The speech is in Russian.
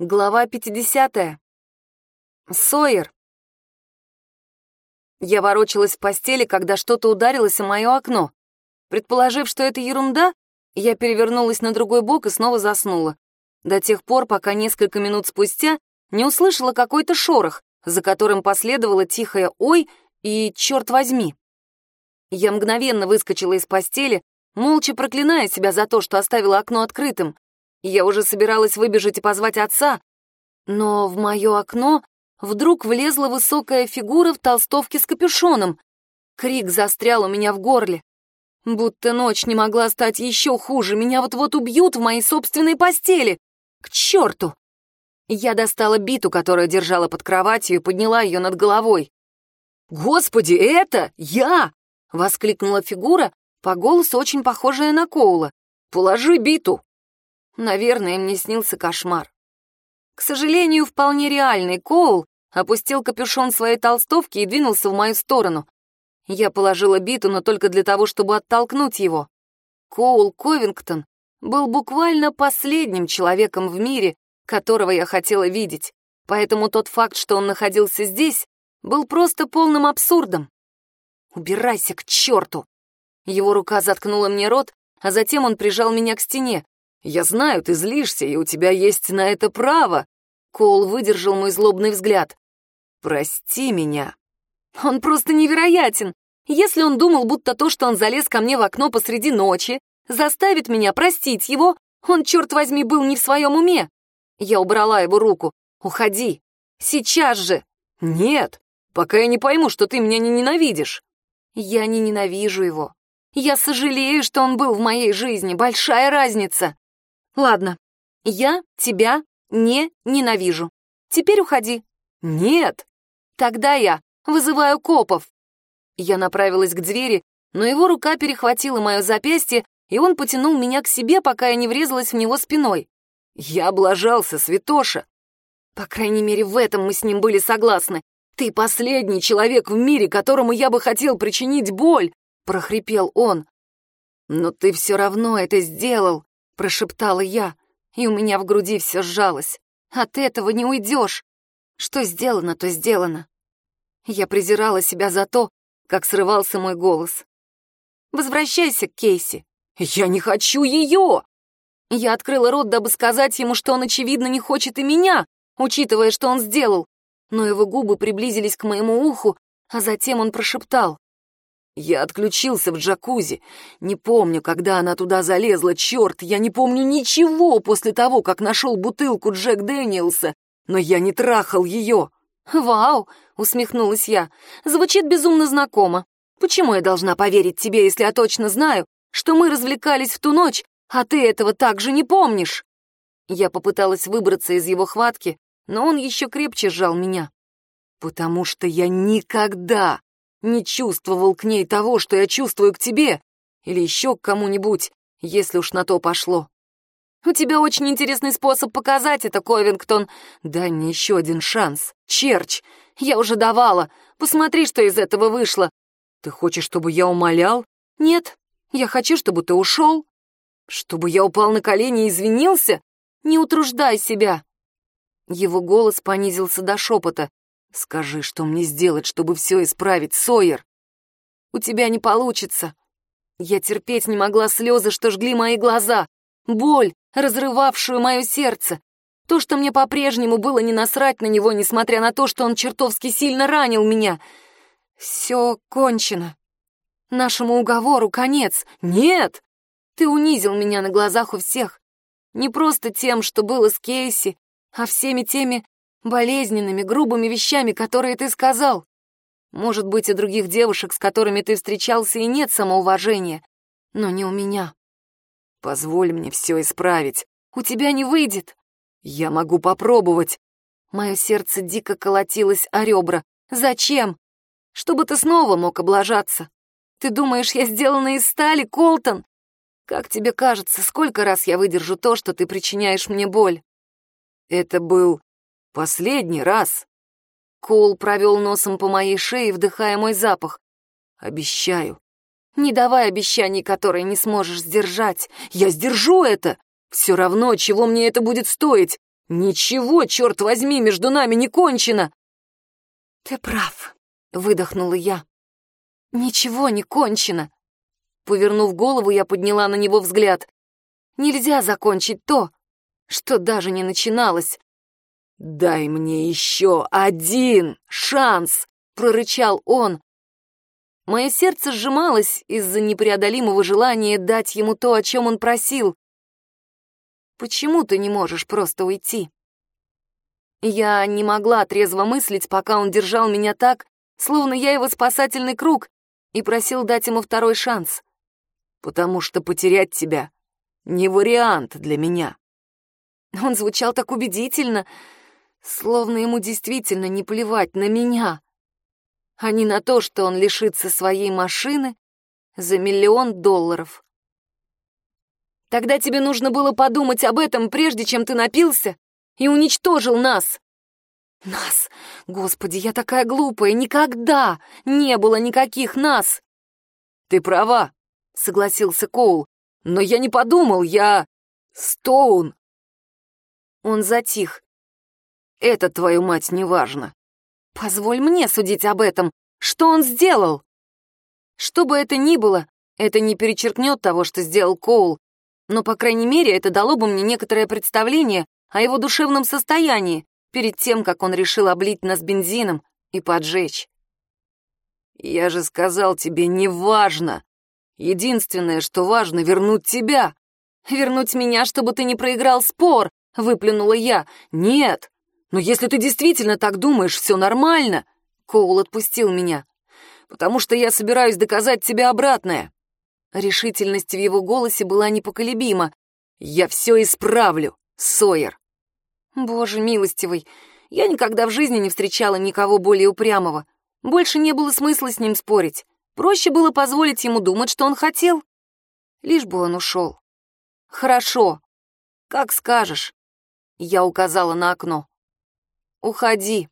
Глава 50. Сойер. Я ворочалась в постели, когда что-то ударилось о мое окно. Предположив, что это ерунда, я перевернулась на другой бок и снова заснула. До тех пор, пока несколько минут спустя не услышала какой-то шорох, за которым последовало тихое «Ой» и «Черт возьми». Я мгновенно выскочила из постели, молча проклиная себя за то, что оставила окно открытым. Я уже собиралась выбежать и позвать отца, но в мое окно вдруг влезла высокая фигура в толстовке с капюшоном. Крик застрял у меня в горле. Будто ночь не могла стать еще хуже, меня вот-вот убьют в моей собственной постели. К черту! Я достала биту, которую держала под кроватью, и подняла ее над головой. «Господи, это я!» — воскликнула фигура, по голосу очень похожая на Коула. «Положи биту!» Наверное, мне снился кошмар. К сожалению, вполне реальный Коул опустил капюшон своей толстовки и двинулся в мою сторону. Я положила биту, но только для того, чтобы оттолкнуть его. Коул Ковингтон был буквально последним человеком в мире, которого я хотела видеть, поэтому тот факт, что он находился здесь, был просто полным абсурдом. «Убирайся к черту!» Его рука заткнула мне рот, а затем он прижал меня к стене, я знаю, ты злишься, и у тебя есть на это право. Коул выдержал мой злобный взгляд. Прости меня. Он просто невероятен. Если он думал, будто то, что он залез ко мне в окно посреди ночи, заставит меня простить его, он, черт возьми, был не в своем уме. Я убрала его руку. «Уходи! Сейчас же!» «Нет, пока я не пойму, что ты меня не ненавидишь». «Я не ненавижу его. Я сожалею, что он был в моей жизни. Большая разница. Ладно, я тебя не ненавижу. Теперь уходи. Нет. Тогда я вызываю копов. Я направилась к двери, но его рука перехватила мое запястье, и он потянул меня к себе, пока я не врезалась в него спиной. Я облажался, святоша. По крайней мере, в этом мы с ним были согласны. Ты последний человек в мире, которому я бы хотел причинить боль, прохрипел он. Но ты все равно это сделал прошептала я, и у меня в груди все сжалось. От этого не уйдешь. Что сделано, то сделано. Я презирала себя за то, как срывался мой голос. «Возвращайся к Кейси». «Я не хочу ее!» Я открыла рот, дабы сказать ему, что он, очевидно, не хочет и меня, учитывая, что он сделал. Но его губы приблизились к моему уху, а затем он прошептал. Я отключился в джакузи. Не помню, когда она туда залезла, черт, я не помню ничего после того, как нашел бутылку Джек Дэниелса, но я не трахал ее. «Вау!» — усмехнулась я. «Звучит безумно знакомо. Почему я должна поверить тебе, если я точно знаю, что мы развлекались в ту ночь, а ты этого также не помнишь?» Я попыталась выбраться из его хватки, но он еще крепче сжал меня. «Потому что я никогда не чувствовал к ней того, что я чувствую к тебе, или еще к кому-нибудь, если уж на то пошло. У тебя очень интересный способ показать это, Ковингтон. Дай мне еще один шанс. Черч, я уже давала. Посмотри, что из этого вышло. Ты хочешь, чтобы я умолял? Нет, я хочу, чтобы ты ушел. Чтобы я упал на колени и извинился? Не утруждай себя. Его голос понизился до шепота. Скажи, что мне сделать, чтобы все исправить, Сойер? У тебя не получится. Я терпеть не могла слезы, что жгли мои глаза, боль, разрывавшую мое сердце. То, что мне по-прежнему было не насрать на него, несмотря на то, что он чертовски сильно ранил меня. Все кончено. Нашему уговору конец. Нет! Ты унизил меня на глазах у всех. Не просто тем, что было с Кейси, а всеми теми болезненными, грубыми вещами, которые ты сказал. Может быть, и других девушек, с которыми ты встречался, и нет самоуважения, но не у меня. Позволь мне все исправить. У тебя не выйдет. Я могу попробовать. Мое сердце дико колотилось о ребра. Зачем? Чтобы ты снова мог облажаться. Ты думаешь, я сделана из стали, Колтон? Как тебе кажется, сколько раз я выдержу то, что ты причиняешь мне боль? Это был Последний раз. Коул провел носом по моей шее, вдыхая мой запах. Обещаю. Не давай обещаний, которые не сможешь сдержать. Я сдержу это. Все равно, чего мне это будет стоить. Ничего, черт возьми, между нами не кончено. Ты прав, выдохнула я. Ничего не кончено. Повернув голову, я подняла на него взгляд. Нельзя закончить то, что даже не начиналось. «Дай мне еще один шанс!» — прорычал он. Мое сердце сжималось из-за непреодолимого желания дать ему то, о чем он просил. «Почему ты не можешь просто уйти?» Я не могла трезво мыслить, пока он держал меня так, словно я его спасательный круг, и просил дать ему второй шанс. «Потому что потерять тебя не вариант для меня». Он звучал так убедительно, словно ему действительно не плевать на меня, а не на то, что он лишится своей машины за миллион долларов. Тогда тебе нужно было подумать об этом, прежде чем ты напился и уничтожил нас. Нас? Господи, я такая глупая, никогда не было никаких нас. Ты права, согласился Коул, но я не подумал, я... Стоун. Он затих. Это, твою мать, не важно. Позволь мне судить об этом. Что он сделал? Что бы это ни было, это не перечеркнет того, что сделал Коул, но, по крайней мере, это дало бы мне некоторое представление о его душевном состоянии перед тем, как он решил облить нас бензином и поджечь. «Я же сказал тебе, не важно. Единственное, что важно, вернуть тебя. Вернуть меня, чтобы ты не проиграл спор, выплюнула я. Нет, но если ты действительно так думаешь, все нормально. Коул отпустил меня. Потому что я собираюсь доказать тебе обратное. Решительность в его голосе была непоколебима. Я все исправлю, Сойер. Боже милостивый, я никогда в жизни не встречала никого более упрямого. Больше не было смысла с ним спорить. Проще было позволить ему думать, что он хотел. Лишь бы он ушел. Хорошо. Как скажешь. Я указала на окно. Уходи.